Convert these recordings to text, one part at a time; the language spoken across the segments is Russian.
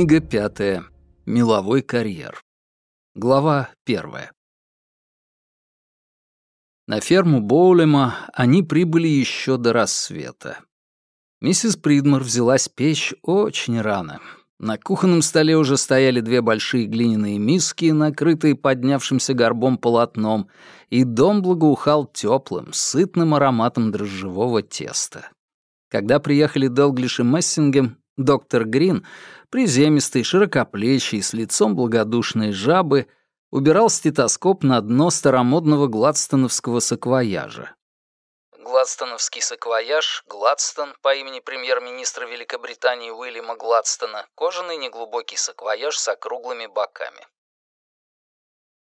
Книга пятая. Меловой карьер. Глава первая. На ферму Боулема они прибыли еще до рассвета. Миссис Придмор взялась печь очень рано. На кухонном столе уже стояли две большие глиняные миски, накрытые поднявшимся горбом полотном, и дом благоухал теплым, сытным ароматом дрожжевого теста. Когда приехали Делглиш и Мессингем, доктор Грин, приземистый, широкоплечий, с лицом благодушной жабы, убирал стетоскоп на дно старомодного гладстоновского саквояжа. Гладстоновский саквояж, Гладстон по имени премьер-министра Великобритании Уильяма Гладстона, кожаный неглубокий саквояж с округлыми боками.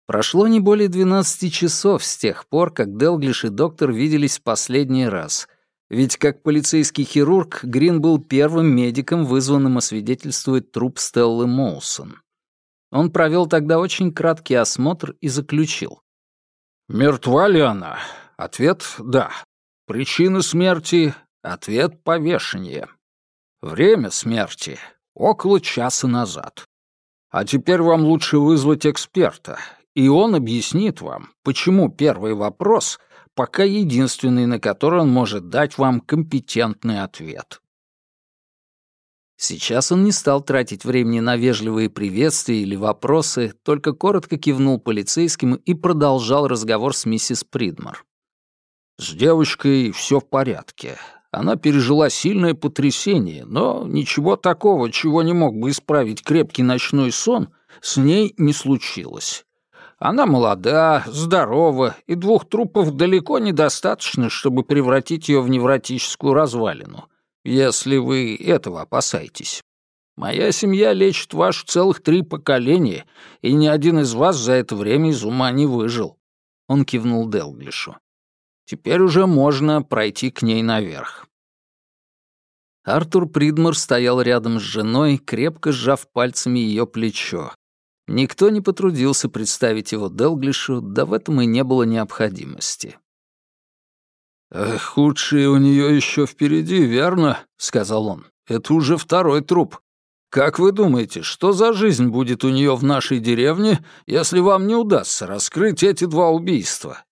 Прошло не более 12 часов с тех пор, как Делглиш и доктор виделись в последний раз, ведь как полицейский хирург Грин был первым медиком, вызванным освидетельствовать труп Стеллы Моусон. Он провел тогда очень краткий осмотр и заключил. «Мертва ли она? Ответ — да. Причина смерти — ответ — повешение. Время смерти — около часа назад. А теперь вам лучше вызвать эксперта, и он объяснит вам, почему первый вопрос пока единственный, на который он может дать вам компетентный ответ. Сейчас он не стал тратить времени на вежливые приветствия или вопросы, только коротко кивнул полицейским и продолжал разговор с миссис Придмор. С девочкой все в порядке. Она пережила сильное потрясение, но ничего такого, чего не мог бы исправить крепкий ночной сон, с ней не случилось. Она молода, здорова, и двух трупов далеко недостаточно, чтобы превратить ее в невротическую развалину, если вы этого опасаетесь. Моя семья лечит вашу целых три поколения, и ни один из вас за это время из ума не выжил. Он кивнул Делглишу. Теперь уже можно пройти к ней наверх. Артур Придмор стоял рядом с женой, крепко сжав пальцами ее плечо. Никто не потрудился представить его Делглишу, да в этом и не было необходимости. «Худшее у нее еще впереди, верно?» — сказал он. «Это уже второй труп. Как вы думаете, что за жизнь будет у нее в нашей деревне, если вам не удастся раскрыть эти два убийства?»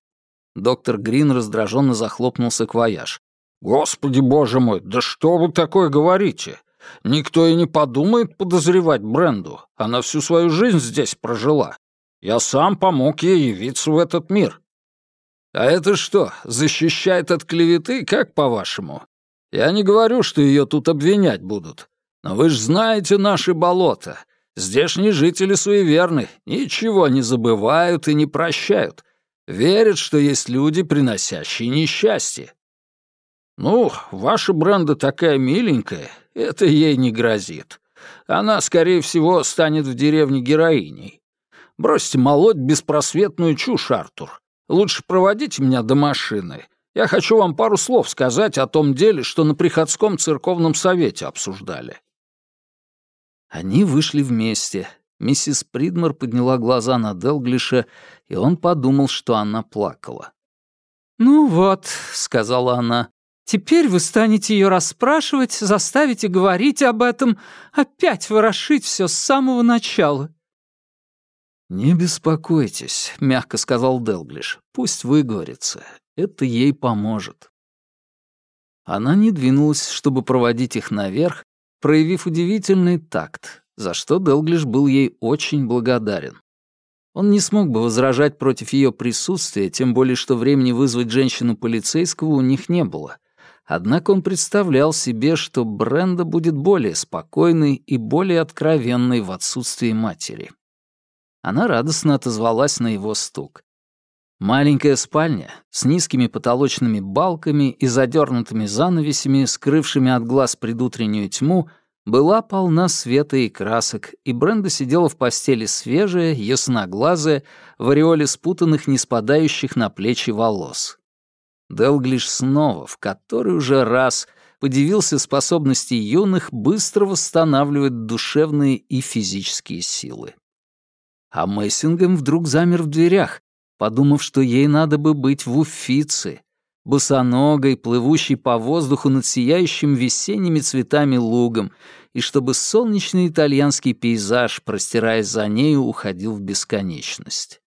Доктор Грин раздраженно захлопнул саквояж. «Господи боже мой, да что вы такое говорите? Никто и не подумает подозревать Бренду. Она всю свою жизнь здесь прожила. Я сам помог ей явиться в этот мир. А это что, защищает от клеветы, как по-вашему? Я не говорю, что ее тут обвинять будут. Но вы ж знаете наши болота. Здешние жители суеверны, ничего не забывают и не прощают. Верят, что есть люди, приносящие несчастье. Ну, ваша Бренда такая миленькая, это ей не грозит. Она, скорее всего, станет в деревне героиней. Бросьте молоть беспросветную чушь, Артур. Лучше проводите меня до машины. Я хочу вам пару слов сказать о том деле, что на приходском церковном совете обсуждали». Они вышли вместе. Миссис Придмор подняла глаза на Делглиша, и он подумал, что она плакала. «Ну вот», — сказала она, Теперь вы станете ее расспрашивать, заставите говорить об этом, опять ворошить все с самого начала». «Не беспокойтесь», — мягко сказал Делглиш. «Пусть выговорится. Это ей поможет». Она не двинулась, чтобы проводить их наверх, проявив удивительный такт, за что Делглиш был ей очень благодарен. Он не смог бы возражать против ее присутствия, тем более что времени вызвать женщину полицейского у них не было. Однако он представлял себе, что Бренда будет более спокойной и более откровенной в отсутствии матери. Она радостно отозвалась на его стук. Маленькая спальня с низкими потолочными балками и задернутыми занавесями, скрывшими от глаз предутреннюю тьму, была полна света и красок, и Бренда сидела в постели свежая, ясноглазая, в ореоле спутанных, не спадающих на плечи волос. Делглиш снова, в который уже раз, подивился способности юных быстро восстанавливать душевные и физические силы. А Мессингем вдруг замер в дверях, подумав, что ей надо бы быть в Уфице, босоногой, плывущей по воздуху над сияющим весенними цветами лугом, и чтобы солнечный итальянский пейзаж, простираясь за нею, уходил в бесконечность.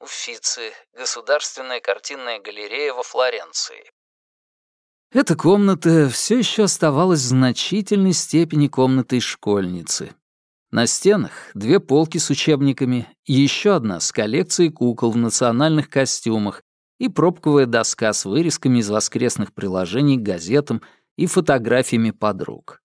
Уффици — государственная картинная галерея во Флоренции. Эта комната все еще оставалась в значительной степени комнатой школьницы. На стенах две полки с учебниками, еще одна с коллекцией кукол в национальных костюмах и пробковая доска с вырезками из воскресных приложений к газетам и фотографиями подруг.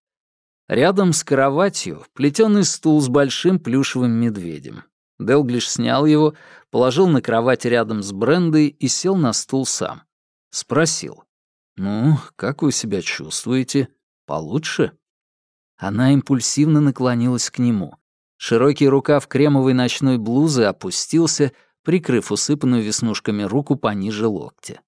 Рядом с кроватью плетеный стул с большим плюшевым медведем. Делглиш снял его, положил на кровать рядом с Брендой и сел на стул сам. Спросил. «Ну, как вы себя чувствуете? Получше?» Она импульсивно наклонилась к нему. Широкий рукав кремовой ночной блузы опустился, прикрыв усыпанную веснушками руку пониже локтя.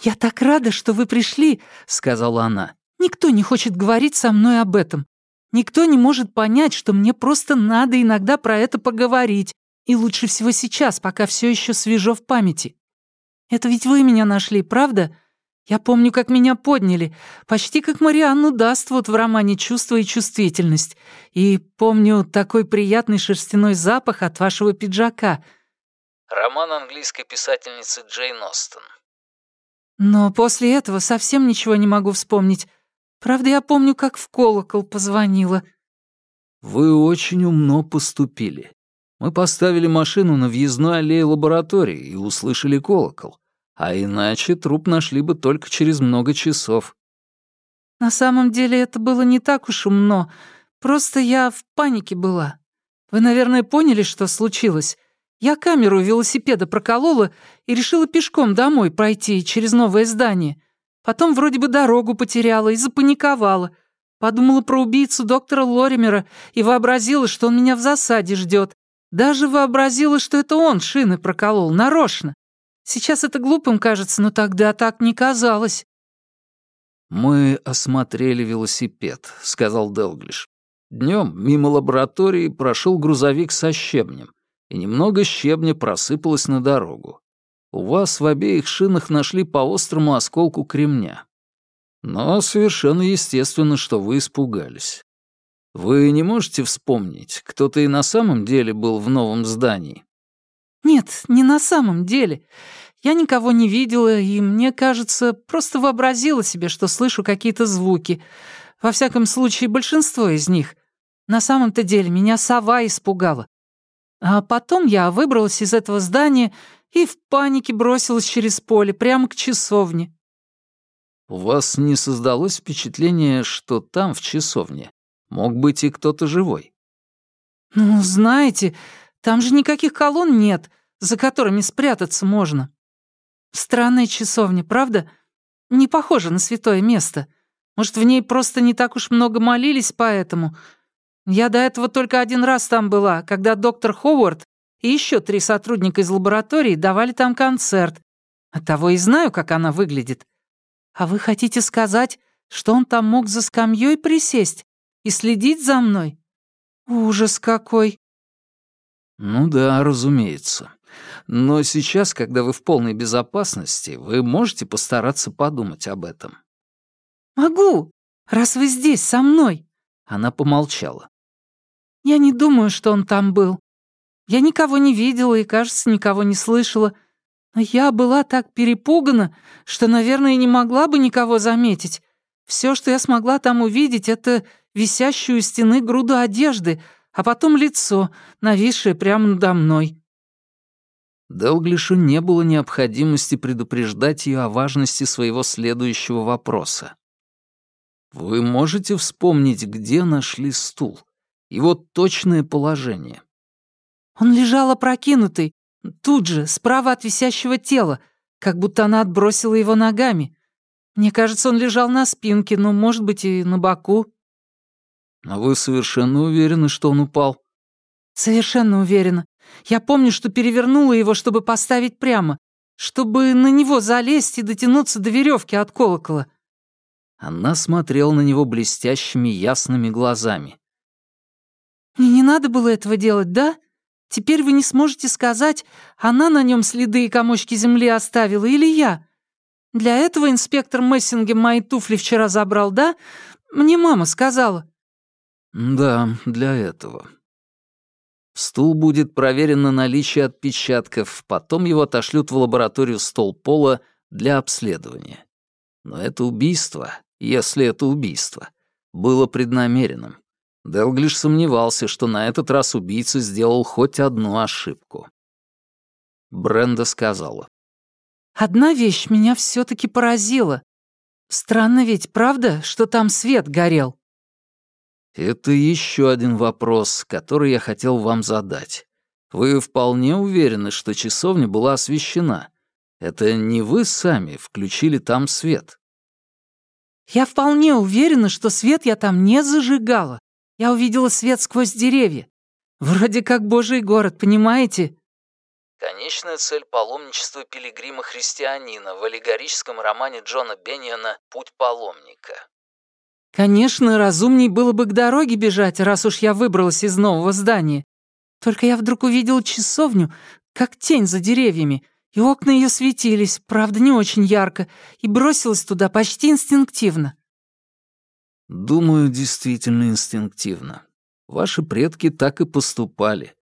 «Я так рада, что вы пришли», — сказала она. «Никто не хочет говорить со мной об этом. Никто не может понять, что мне просто надо иногда про это поговорить, и лучше всего сейчас, пока все еще свежо в памяти. Это ведь вы меня нашли, правда? Я помню, как меня подняли, почти как Марианну Даствуд в романе «Чувство и чувствительность». И помню такой приятный шерстяной запах от вашего пиджака — Роман английской писательницы Джейн Остен. Но после этого совсем ничего не могу вспомнить. Правда, я помню, как в колокол позвонила. Вы очень умно поступили. Мы поставили машину на въездной аллее лаборатории и услышали колокол. А иначе труп нашли бы только через много часов. На самом деле это было не так уж умно. Просто я в панике была. Вы, наверное, поняли, что случилось. Я камеру велосипеда проколола и решила пешком домой пройти через новое здание. Потом вроде бы дорогу потеряла и запаниковала. Подумала про убийцу доктора Лоримера и вообразила, что он меня в засаде ждет. Даже вообразила, что это он шины проколол, нарочно. Сейчас это глупым кажется, но тогда так не казалось. «Мы осмотрели велосипед», — сказал Делглиш. Днем мимо лаборатории прошел грузовик со щебнем и немного щебня просыпалось на дорогу. У вас в обеих шинах нашли по острому осколку кремня. Но совершенно естественно, что вы испугались. Вы не можете вспомнить, кто-то и на самом деле был в новом здании? Нет, не на самом деле. Я никого не видела, и, мне кажется, просто вообразила себе, что слышу какие-то звуки. Во всяком случае, большинство из них. На самом-то деле меня сова испугала. А потом я выбралась из этого здания и в панике бросилась через поле, прямо к часовне. У вас не создалось впечатление, что там, в часовне, мог быть и кто-то живой? Ну, знаете, там же никаких колонн нет, за которыми спрятаться можно. Странная часовня, правда? Не похожа на святое место. Может, в ней просто не так уж много молились поэтому, я до этого только один раз там была, когда доктор Ховард и еще три сотрудника из лаборатории давали там концерт. Оттого и знаю, как она выглядит. А вы хотите сказать, что он там мог за скамьей присесть и следить за мной? Ужас какой!» «Ну да, разумеется. Но сейчас, когда вы в полной безопасности, вы можете постараться подумать об этом». «Могу, раз вы здесь, со мной». Она помолчала. Я не думаю, что он там был. Я никого не видела и, кажется, никого не слышала. Но я была так перепугана, что, наверное, не могла бы никого заметить. Все, что я смогла там увидеть, это висящую у стены груду одежды, а потом лицо, нависшее прямо надо мной. Делглишу не было необходимости предупреждать ее о важности своего следующего вопроса. «Вы можете вспомнить, где нашли стул?» его точное положение. Он лежал опрокинутый, тут же, справа от висящего тела, как будто она отбросила его ногами. Мне кажется, он лежал на спинке, но, может быть, и на боку. А вы совершенно уверены, что он упал? Совершенно уверена. Я помню, что перевернула его, чтобы поставить прямо, чтобы на него залезть и дотянуться до веревки от колокола. Она смотрела на него блестящими ясными глазами. Мне не надо было этого делать, да? Теперь вы не сможете сказать, она на нем следы и комочки земли оставила или я. Для этого инспектор Мессингем мои туфли вчера забрал, да? Мне мама сказала». «Да, для этого». Стул будет проверен на наличие отпечатков, потом его отошлют в лабораторию стол пола для обследования. Но это убийство, если это убийство, было преднамеренным. Делглиш сомневался, что на этот раз убийца сделал хоть одну ошибку. Бренда сказала. «Одна вещь меня все таки поразила. Странно ведь, правда, что там свет горел?» Это еще один вопрос, который я хотел вам задать. Вы вполне уверены, что часовня была освещена? Это не вы сами включили там свет? Я вполне уверена, что свет я там не зажигала. Я увидела свет сквозь деревья. Вроде как божий город, понимаете? Конечная цель паломничества пилигрима-христианина в аллегорическом романе Джона Бенниона «Путь паломника». Конечно, разумней было бы к дороге бежать, раз уж я выбралась из нового здания. Только я вдруг увидела часовню, как тень за деревьями, и окна ее светились, правда, не очень ярко, и бросилась туда почти инстинктивно. Думаю, действительно инстинктивно. Ваши предки так и поступали.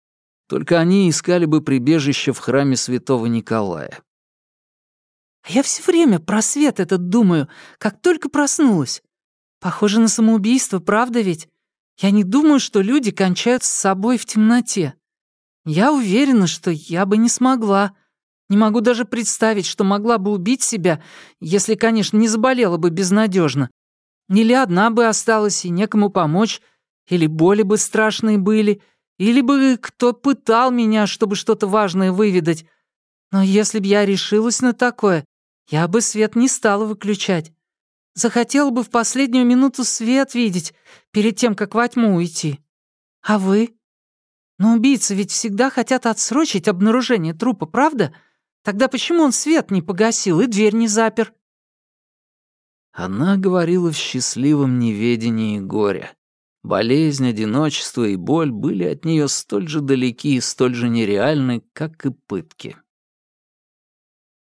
Только они искали бы прибежище в храме святого Николая. Я все время про свет этот думаю, как только проснулась. Похоже на самоубийство, правда ведь? Я не думаю, что люди кончают с собой в темноте. Я уверена, что я бы не смогла. Не могу даже представить, что могла бы убить себя, если, конечно, не заболела бы безнадежно. Или одна бы осталась и некому помочь, или боли бы страшные были, или бы кто пытал меня, чтобы что-то важное выведать. Но если б я решилась на такое, я бы свет не стала выключать. Захотела бы в последнюю минуту свет видеть, перед тем, как во тьму уйти. А вы? Но убийцы ведь всегда хотят отсрочить обнаружение трупа, правда? Тогда почему он свет не погасил и дверь не запер?» Она говорила в счастливом неведении горя. Болезнь, одиночество и боль были от нее столь же далеки и столь же нереальны, как и пытки.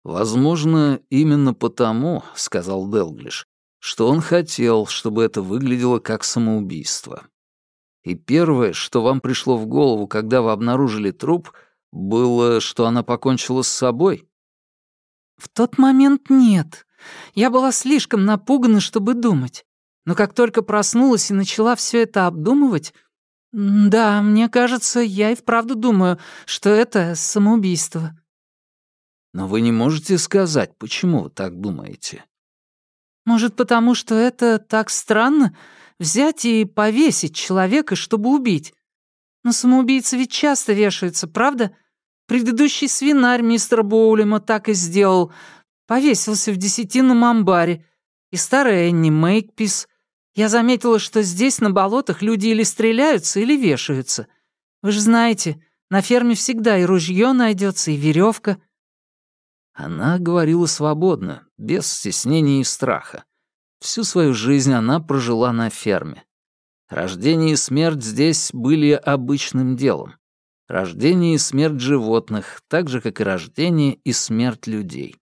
«Возможно, именно потому, — сказал Делглиш, что он хотел, чтобы это выглядело как самоубийство. И первое, что вам пришло в голову, когда вы обнаружили труп, было, что она покончила с собой? В тот момент нет. Я была слишком напугана, чтобы думать. Но как только проснулась и начала все это обдумывать, да, мне кажется, я и вправду думаю, что это самоубийство. Но вы не можете сказать, почему вы так думаете? Может, потому что это так странно взять и повесить человека, чтобы убить? Но самоубийцы ведь часто вешаются, правда? Предыдущий свинарь мистера Боулема так и сделал. Повесился в десятинном амбаре. И старая Энни Мейкпис. Я заметила, что здесь, на болотах, люди или стреляются, или вешаются. Вы же знаете, на ферме всегда и ружье найдется, и веревка. Она говорила свободно, без стеснения и страха. Всю свою жизнь она прожила на ферме. Рождение и смерть здесь были обычным делом. Рождение и смерть животных, так же, как и рождение и смерть людей.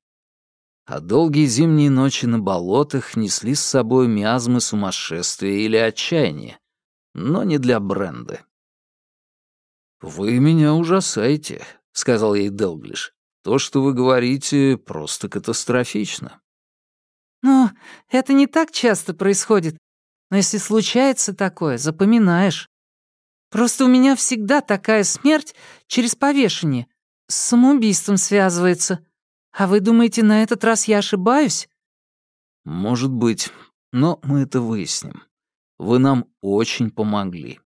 А долгие зимние ночи на болотах несли с собой миазмы сумасшествия или отчаяния, но не для бренда. «Вы меня ужасаете», — сказал ей Делглиш. То, что вы говорите, просто катастрофично. Ну, это не так часто происходит. Но если случается такое, запоминаешь. Просто у меня всегда такая смерть через повешение. С самоубийством связывается. А вы думаете, на этот раз я ошибаюсь? Может быть, но мы это выясним. Вы нам очень помогли.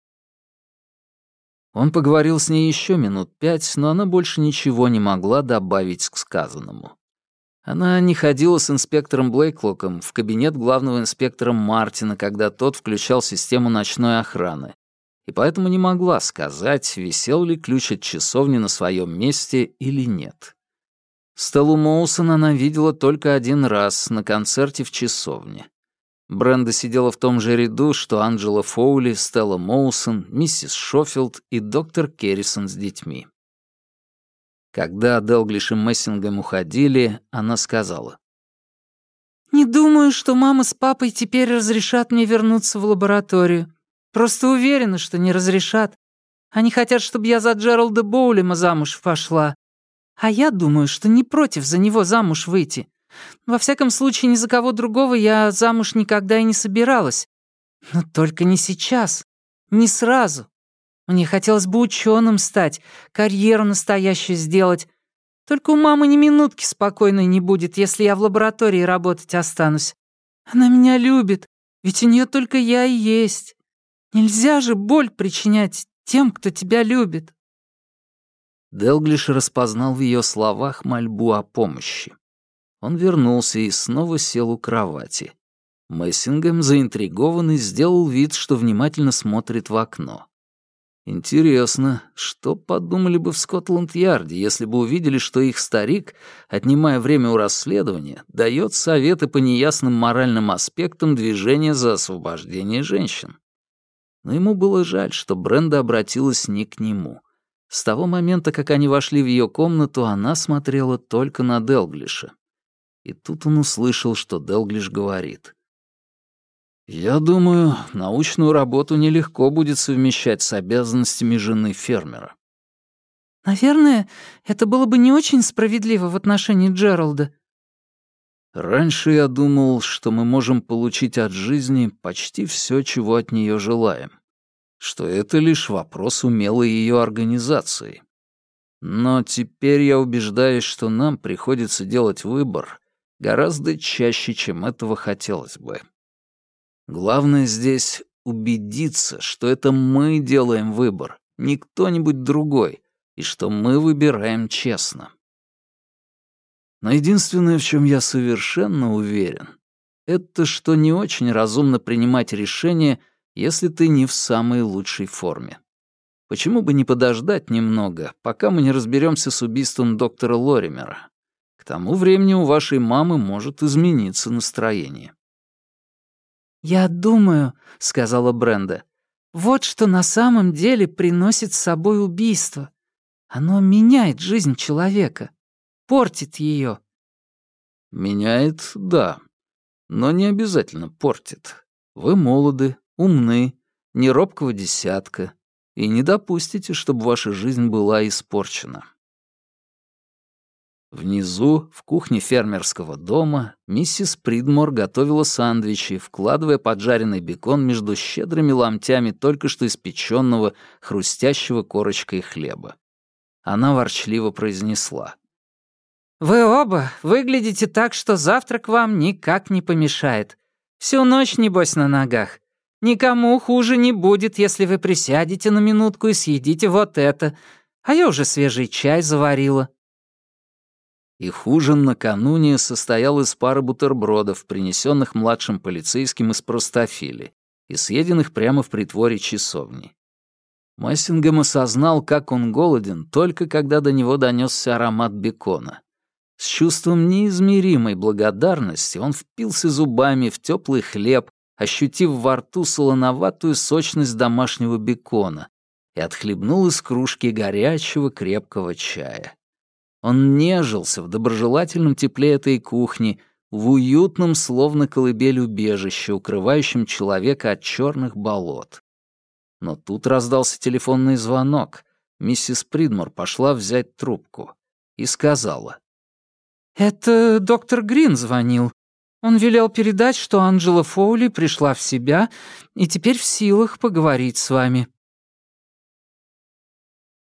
Он поговорил с ней еще минут пять, но она больше ничего не могла добавить к сказанному. Она не ходила с инспектором Блейклоком в кабинет главного инспектора Мартина, когда тот включал систему ночной охраны, и поэтому не могла сказать, висел ли ключ от часовни на своем месте или нет. Стеллу Моусон она видела только один раз на концерте в часовне. Бренда сидела в том же ряду, что Анджела Фоули, Стелла Моусон, миссис Шофилд и доктор Керрисон с детьми. Когда Делглиш и Мессингем уходили, она сказала. «Не думаю, что мама с папой теперь разрешат мне вернуться в лабораторию. Просто уверена, что не разрешат. Они хотят, чтобы я за Джералда Боулема замуж пошла. А я думаю, что не против за него замуж выйти. Во всяком случае, ни за кого другого я замуж никогда и не собиралась. Но только не сейчас. Не сразу. Мне хотелось бы ученым стать, карьеру настоящую сделать. Только у мамы ни минутки спокойной не будет, если я в лаборатории работать останусь. Она меня любит, ведь у нее только я и есть. Нельзя же боль причинять тем, кто тебя любит». Делглиш распознал в ее словах мольбу о помощи. Он вернулся и снова сел у кровати. Мессингем, заинтригованный, сделал вид, что внимательно смотрит в окно. Интересно, что подумали бы в Скотланд-Ярде, если бы увидели, что их старик, отнимая время у расследования, дает советы по неясным моральным аспектам движения за освобождение женщин? Но ему было жаль, что Бренда обратилась не к нему. С того момента, как они вошли в ее комнату, она смотрела только на Делглиша. И тут он услышал, что Делглиш говорит. «Я думаю, научную работу нелегко будет совмещать с обязанностями жены фермера». «Наверное, это было бы не очень справедливо в отношении Джералда». «Раньше я думал, что мы можем получить от жизни почти все, чего от нее желаем, что это лишь вопрос умелой ее организации. Но теперь я убеждаюсь, что нам приходится делать выбор гораздо чаще, чем этого хотелось бы». Главное здесь убедиться, что это мы делаем выбор, не кто-нибудь другой, и что мы выбираем честно. Но единственное, в чем я совершенно уверен, это что не очень разумно принимать решение, если ты не в самой лучшей форме. Почему бы не подождать немного, пока мы не разберемся с убийством доктора Лоримера? К тому времени у вашей мамы может измениться настроение. «Я думаю», — сказала Бренда, — «вот что на самом деле приносит с собой убийство. Оно меняет жизнь человека, портит ее». «Меняет, да, но не обязательно портит. Вы молоды, умны, не робкого десятка, и не допустите, чтобы ваша жизнь была испорчена». Внизу, в кухне фермерского дома, миссис Придмор готовила сандвичи, вкладывая поджаренный бекон между щедрыми ломтями только что испеченного, хрустящего корочкой хлеба. Она ворчливо произнесла. «Вы оба выглядите так, что завтрак вам никак не помешает. Всю ночь, небось, на ногах. Никому хуже не будет, если вы присядете на минутку и съедите вот это. А я уже свежий чай заварила». Их ужин накануне состоял из пары бутербродов, принесенных младшим полицейским из простофили и съеденных прямо в притворе часовни. Массингем осознал, как он голоден, только когда до него донесся аромат бекона. С чувством неизмеримой благодарности он впился зубами в теплый хлеб, ощутив во рту солоноватую сочность домашнего бекона, и отхлебнул из кружки горячего крепкого чая. Он нежился в доброжелательном тепле этой кухни, в уютном, словно колыбель убежище, укрывающем человека от черных болот. Но тут раздался телефонный звонок. Миссис Придмор пошла взять трубку и сказала. «Это доктор Грин звонил. Он велел передать, что Анджела Фоули пришла в себя и теперь в силах поговорить с вами».